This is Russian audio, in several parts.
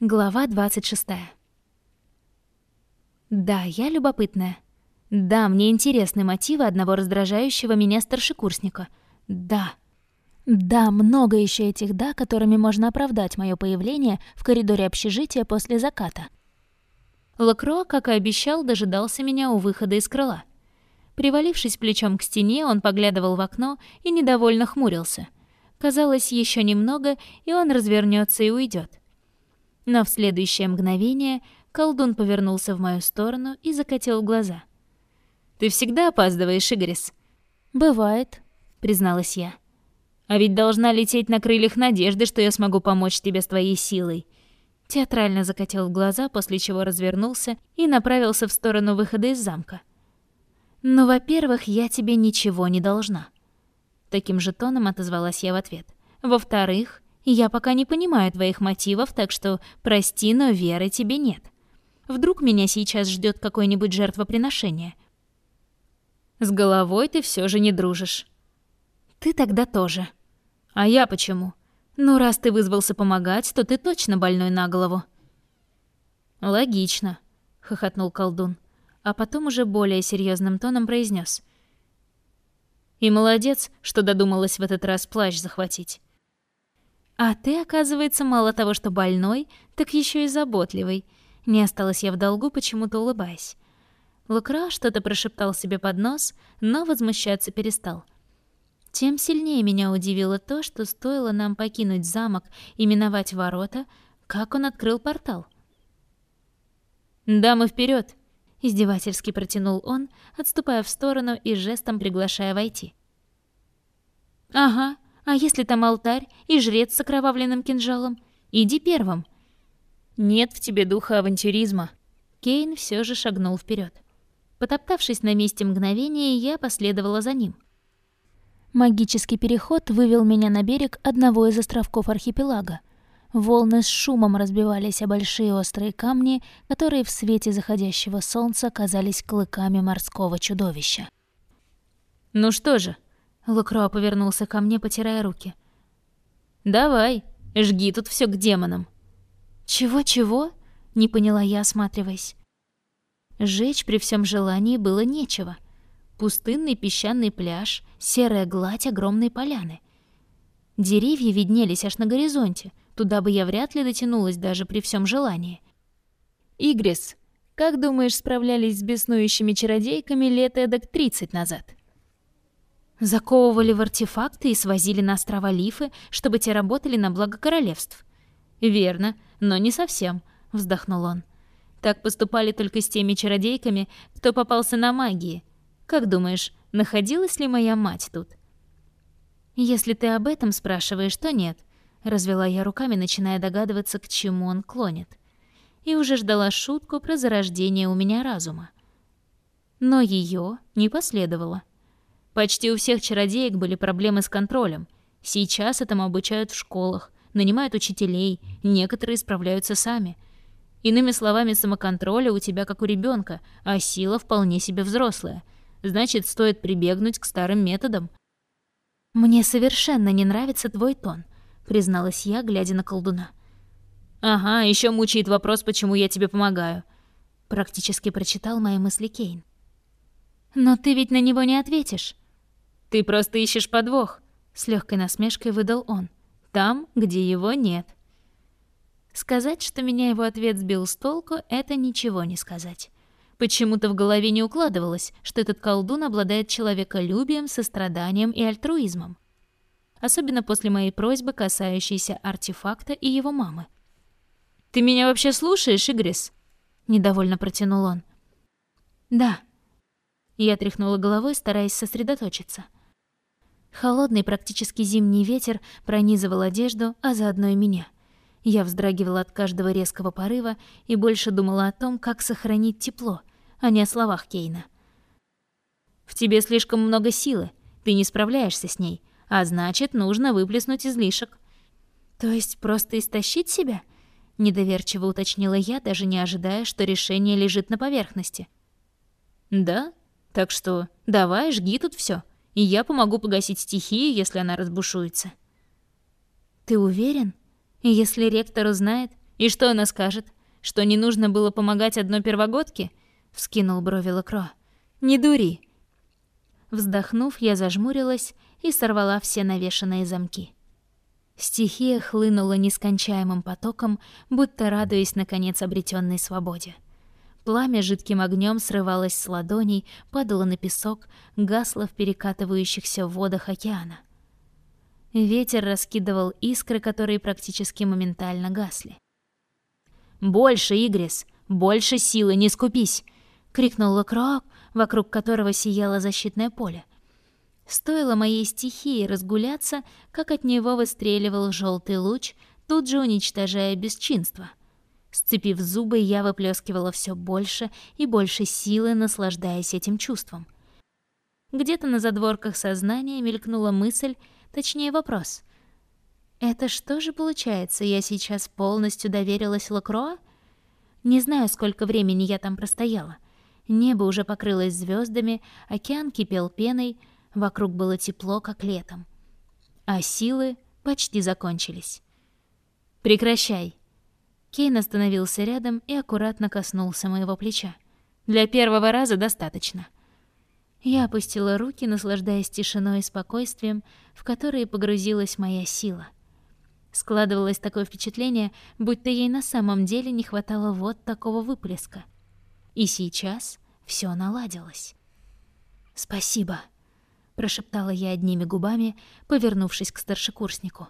Глава 26. Да, я любопытная. Да, мне интересны мотивы одного раздражающего меня старшекурсника. Да. Да, много еще этих «да», которыми можно оправдать мое появление в коридоре общежития после заката. Лакро, как и обещал, дожидался меня у выхода из крыла. Привалившись плечом к стене, он поглядывал в окно и недовольно хмурился. Казалось, еще немного, и он развернется и уйдет. Но в следующее мгновение колдун повернулся в мою сторону и закатил глаза. «Ты всегда опаздываешь, Игорис?» «Бывает», — призналась я. «А ведь должна лететь на крыльях надежды, что я смогу помочь тебе с твоей силой». Театрально закатил глаза, после чего развернулся и направился в сторону выхода из замка. «Ну, во-первых, я тебе ничего не должна». Таким же тоном отозвалась я в ответ. «Во-вторых, я пока не понимаю твоих мотивов, так что прости, но веры тебе нет. Вдруг меня сейчас ждет какое-нибудь жертвоприношение. С головой ты все же не дружишь. Ты тогда тоже. А я почему? Ну, раз ты вызвался помогать, то ты точно больной на голову. Логично, хохотнул колдун, а потом уже более серьезным тоном произнес: И молодец, что додумалась в этот раз плащ захватить. А ты, оказывается, мало того, что больной, так еще и заботливый. Не осталась я в долгу, почему-то улыбаясь. Лукра что-то прошептал себе под нос, но возмущаться перестал. Тем сильнее меня удивило то, что стоило нам покинуть замок и миновать ворота, как он открыл портал. «Дамы, вперед! издевательски протянул он, отступая в сторону и жестом приглашая войти. «Ага, а если там алтарь и жрец с окровавленным кинжалом? Иди первым. Нет в тебе духа авантюризма. Кейн все же шагнул вперед. Потоптавшись на месте мгновения, я последовала за ним. Магический переход вывел меня на берег одного из островков архипелага. Волны с шумом разбивались о большие острые камни, которые в свете заходящего солнца казались клыками морского чудовища. «Ну что же, Лукро повернулся ко мне, потирая руки. «Давай, жги тут все к демонам». «Чего-чего?» — не поняла я, осматриваясь. Жечь при всем желании было нечего. Пустынный песчаный пляж, серая гладь огромной поляны. Деревья виднелись аж на горизонте, туда бы я вряд ли дотянулась даже при всем желании. «Игрис, как думаешь, справлялись с беснующими чародейками лет эдак тридцать назад?» Заковывали в артефакты и свозили на острова Лифы, чтобы те работали на благо королевств. Верно, но не совсем, вздохнул он. Так поступали только с теми чародейками, кто попался на магии. Как думаешь, находилась ли моя мать тут? Если ты об этом спрашиваешь, то нет, развела я руками, начиная догадываться, к чему он клонит. И уже ждала шутку про зарождение у меня разума. Но ее не последовало. Почти у всех чародеек были проблемы с контролем. Сейчас этому обучают в школах, нанимают учителей, некоторые справляются сами. Иными словами, самоконтроля у тебя как у ребенка, а сила вполне себе взрослая. Значит, стоит прибегнуть к старым методам. «Мне совершенно не нравится твой тон», — призналась я, глядя на колдуна. «Ага, еще мучает вопрос, почему я тебе помогаю», — практически прочитал мои мысли Кейн. «Но ты ведь на него не ответишь». Ты просто ищешь подвох, с легкой насмешкой выдал он. Там, где его нет. Сказать, что меня его ответ сбил с толку, это ничего не сказать. Почему-то в голове не укладывалось, что этот колдун обладает человеколюбием, состраданием и альтруизмом. Особенно после моей просьбы, касающейся артефакта и его мамы. «Ты меня вообще слушаешь, Игрис?» — недовольно протянул он. «Да». Я тряхнула головой, стараясь сосредоточиться. Холодный, практически зимний ветер пронизывал одежду, а заодно и меня. Я вздрагивала от каждого резкого порыва и больше думала о том, как сохранить тепло, а не о словах Кейна. «В тебе слишком много силы, ты не справляешься с ней, а значит, нужно выплеснуть излишек». «То есть просто истощить себя?» — недоверчиво уточнила я, даже не ожидая, что решение лежит на поверхности. «Да? Так что давай, жги тут все и я помогу погасить стихию, если она разбушуется. Ты уверен? Если ректор узнает, И что она скажет? Что не нужно было помогать одной первогодке? Вскинул брови Лакро. Не дури. Вздохнув, я зажмурилась и сорвала все навешанные замки. Стихия хлынула нескончаемым потоком, будто радуясь наконец обретенной свободе. Пламя жидким огнем срывалось с ладоней, падало на песок, гасло в перекатывающихся водах океана. Ветер раскидывал искры, которые практически моментально гасли. «Больше, Игрис! Больше силы, не скупись!» — крикнул Лакроак, вокруг которого сияло защитное поле — Стоило моей стихии разгуляться, как от него выстреливал желтый луч, тут же уничтожая бесчинство. Сцепив зубы, я выплескивала все больше и больше силы, наслаждаясь этим чувством. Где-то на задворках сознания мелькнула мысль, точнее вопрос. «Это что же получается, я сейчас полностью доверилась Лакроа?» Не знаю, сколько времени я там простояла. Небо уже покрылось звездами, океан кипел пеной — Вокруг было тепло, как летом. А силы почти закончились. «Прекращай!» Кейн остановился рядом и аккуратно коснулся моего плеча. «Для первого раза достаточно». Я опустила руки, наслаждаясь тишиной и спокойствием, в которые погрузилась моя сила. Складывалось такое впечатление, будто ей на самом деле не хватало вот такого выплеска. И сейчас все наладилось. «Спасибо», прошептала я одними губами, повернувшись к старшекурснику.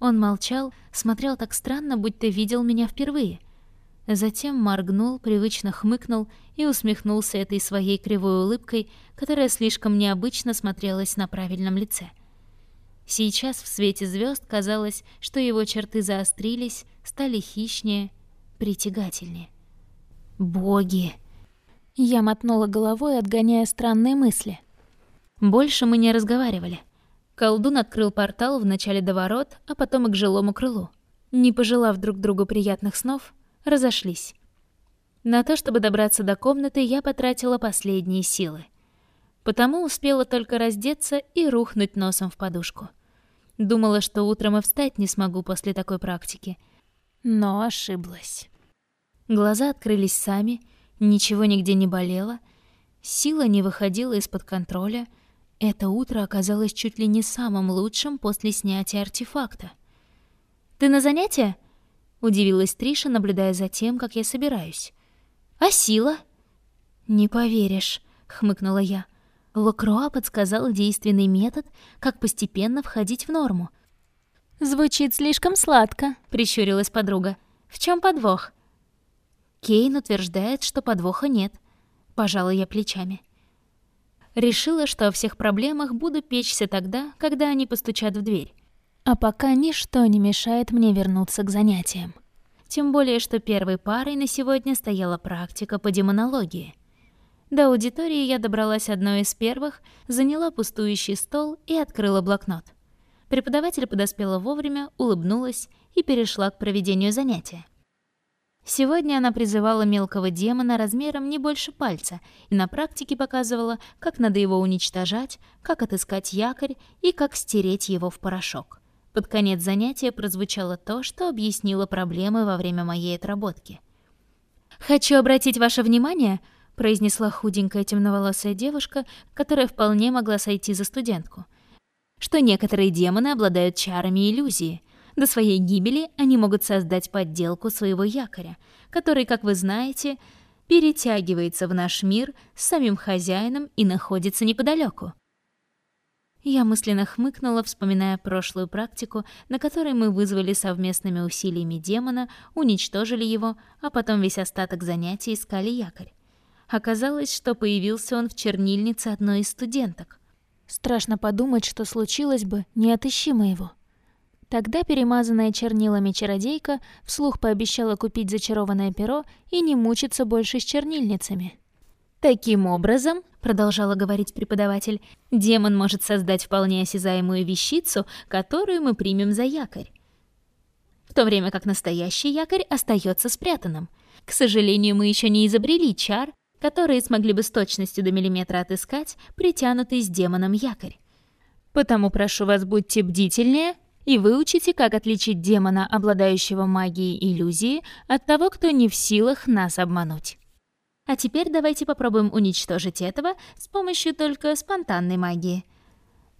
Он молчал, смотрел так странно, будто видел меня впервые. Затем моргнул, привычно хмыкнул и усмехнулся этой своей кривой улыбкой, которая слишком необычно смотрелась на правильном лице. Сейчас в свете звезд казалось, что его черты заострились, стали хищнее, притягательнее. «Боги!» Я мотнула головой, отгоняя странные мысли. Больше мы не разговаривали. Колдун открыл портал вначале до ворот, а потом и к жилому крылу. Не пожелав друг другу приятных снов, разошлись. На то, чтобы добраться до комнаты, я потратила последние силы. Потому успела только раздеться и рухнуть носом в подушку. Думала, что утром и встать не смогу после такой практики. Но ошиблась. Глаза открылись сами, ничего нигде не болело, сила не выходила из-под контроля — это утро оказалось чуть ли не самым лучшим после снятия артефакта. «Ты на занятия?» — удивилась Триша, наблюдая за тем, как я собираюсь. «А сила?» «Не поверишь», — хмыкнула я. Лакроа подсказал действенный метод, как постепенно входить в норму. «Звучит слишком сладко», — прищурилась подруга. «В чем подвох?» Кейн утверждает, что подвоха нет. Пожала я плечами. Решила, что о всех проблемах буду печься тогда, когда они постучат в дверь. А пока ничто не мешает мне вернуться к занятиям. Тем более, что первой парой на сегодня стояла практика по демонологии. До аудитории я добралась одной из первых, заняла пустующий стол и открыла блокнот. Преподаватель подоспела вовремя, улыбнулась и перешла к проведению занятия. Сегодня она призывала мелкого демона размером не больше пальца и на практике показывала, как надо его уничтожать, как отыскать якорь и как стереть его в порошок. Под конец занятия прозвучало то, что объяснило проблемы во время моей отработки. «Хочу обратить ваше внимание», — произнесла худенькая темноволосая девушка, которая вполне могла сойти за студентку, «что некоторые демоны обладают чарами иллюзии — до своей гибели они могут создать подделку своего якоря, который, как вы знаете, перетягивается в наш мир с самим хозяином и находится неподалеку. Я мысленно хмыкнула, вспоминая прошлую практику, на которой мы вызвали совместными усилиями демона, уничтожили его, а потом весь остаток занятий искали якорь. Оказалось, что появился он в чернильнице одной из студенток. Страшно подумать, что случилось бы, не отыщи мы его. Тогда перемазанная чернилами чародейка вслух пообещала купить зачарованное перо и не мучиться больше с чернильницами. «Таким образом», — продолжала говорить преподаватель, «демон может создать вполне осязаемую вещицу, которую мы примем за якорь. В то время как настоящий якорь остается спрятанным. К сожалению, мы еще не изобрели чар, которые смогли бы с точностью до миллиметра отыскать притянутый с демоном якорь. Потому прошу вас, будьте бдительнее и выучите, как отличить демона, обладающего магией иллюзии, от того, кто не в силах нас обмануть. А теперь давайте попробуем уничтожить этого с помощью только спонтанной магии.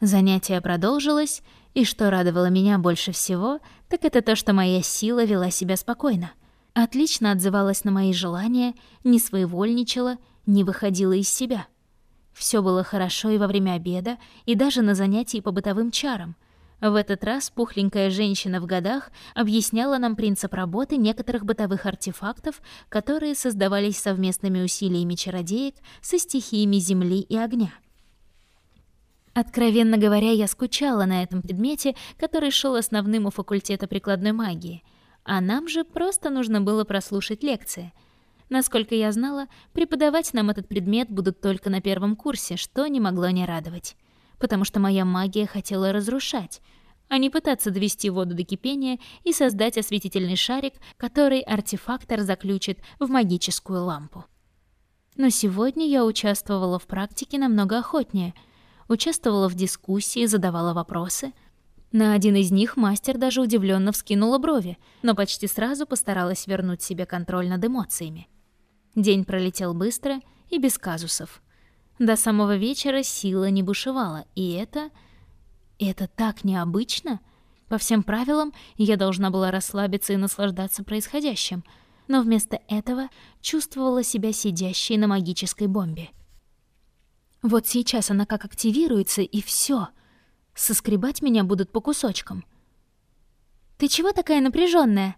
Занятие продолжилось, и что радовало меня больше всего, так это то, что моя сила вела себя спокойно. Отлично отзывалась на мои желания, не своевольничала, не выходила из себя. Все было хорошо и во время обеда, и даже на занятии по бытовым чарам. В этот раз пухленькая женщина в годах объясняла нам принцип работы некоторых бытовых артефактов, которые создавались совместными усилиями чародеек со стихиями земли и огня. Откровенно говоря, я скучала на этом предмете, который шел основным у факультета прикладной магии, а нам же просто нужно было прослушать лекции — Насколько я знала, преподавать нам этот предмет будут только на первом курсе, что не могло не радовать. Потому что моя магия хотела разрушать, а не пытаться довести воду до кипения и создать осветительный шарик, который артефактор заключит в магическую лампу. Но сегодня я участвовала в практике намного охотнее. Участвовала в дискуссии, задавала вопросы. На один из них мастер даже удивленно вскинула брови, но почти сразу постаралась вернуть себе контроль над эмоциями. День пролетел быстро и без казусов. До самого вечера сила не бушевала, и это... Это так необычно. По всем правилам, я должна была расслабиться и наслаждаться происходящим, но вместо этого чувствовала себя сидящей на магической бомбе. Вот сейчас она как активируется, и все. Соскребать меня будут по кусочкам. «Ты чего такая напряженная?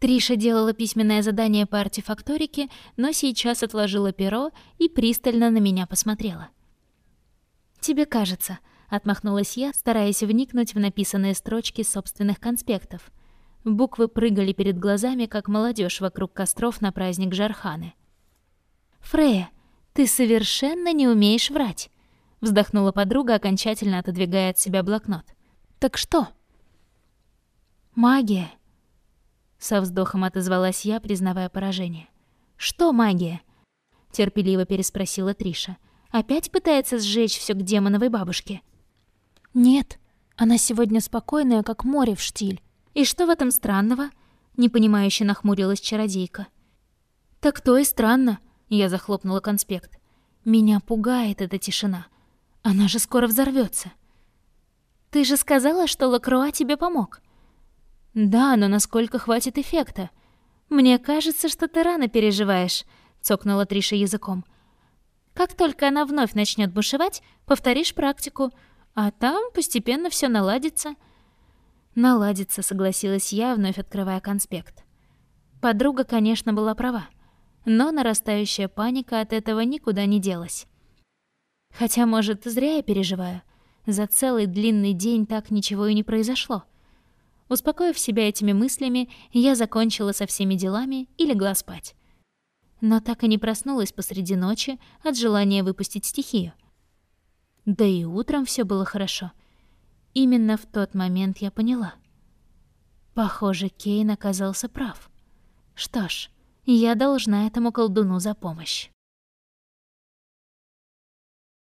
Триша делала письменное задание по артефакторике, но сейчас отложила перо и пристально на меня посмотрела. «Тебе кажется», — отмахнулась я, стараясь вникнуть в написанные строчки собственных конспектов. Буквы прыгали перед глазами, как молодежь вокруг костров на праздник Жарханы. «Фрея, ты совершенно не умеешь врать», — вздохнула подруга, окончательно отодвигая от себя блокнот. «Так что?» «Магия», со вздохом отозвалась я, признавая поражение. «Что магия?» — терпеливо переспросила Триша. «Опять пытается сжечь все к демоновой бабушке?» «Нет, она сегодня спокойная, как море в штиль. И что в этом странного?» — непонимающе нахмурилась чародейка. «Так то и странно», — я захлопнула конспект. «Меня пугает эта тишина. Она же скоро взорвется. «Ты же сказала, что Лакруа тебе помог?» «Да, но насколько хватит эффекта? Мне кажется, что ты рано переживаешь», — цокнула Триша языком. «Как только она вновь начнет бушевать, повторишь практику, а там постепенно все наладится». «Наладится», — согласилась я, вновь открывая конспект. Подруга, конечно, была права, но нарастающая паника от этого никуда не делась. Хотя, может, зря я переживаю. За целый длинный день так ничего и не произошло. Успокоив себя этими мыслями, я закончила со всеми делами и легла спать. Но так и не проснулась посреди ночи от желания выпустить стихию. Да и утром все было хорошо. Именно в тот момент я поняла. Похоже, Кейн оказался прав. Что ж, я должна этому колдуну за помощь.